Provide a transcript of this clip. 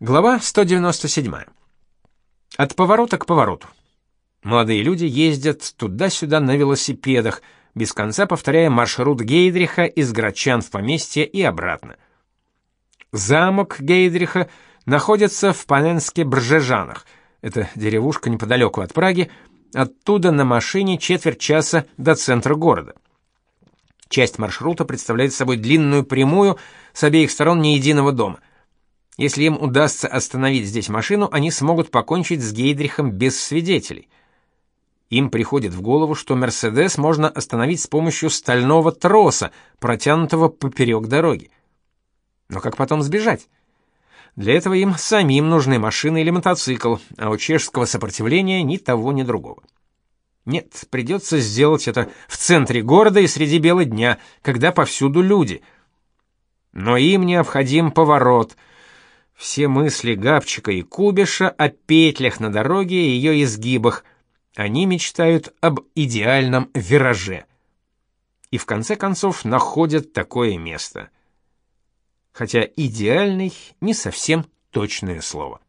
Глава 197. От поворота к повороту. Молодые люди ездят туда-сюда на велосипедах, без конца повторяя маршрут Гейдриха из Грачан в поместье и обратно. Замок Гейдриха находится в Паненске-Бржежанах. Это деревушка неподалеку от Праги. Оттуда на машине четверть часа до центра города. Часть маршрута представляет собой длинную прямую с обеих сторон ни единого дома — если им удастся остановить здесь машину, они смогут покончить с Гейдрихом без свидетелей. Им приходит в голову, что Мерседес можно остановить с помощью стального троса, протянутого поперек дороги. Но как потом сбежать? Для этого им самим нужны машины или мотоцикл, а у чешского сопротивления ни того, ни другого. Нет, придется сделать это в центре города и среди бела дня, когда повсюду люди. Но им необходим поворот — все мысли Габчика и Кубиша о петлях на дороге и ее изгибах. Они мечтают об идеальном вираже. И в конце концов находят такое место. Хотя идеальный не совсем точное слово.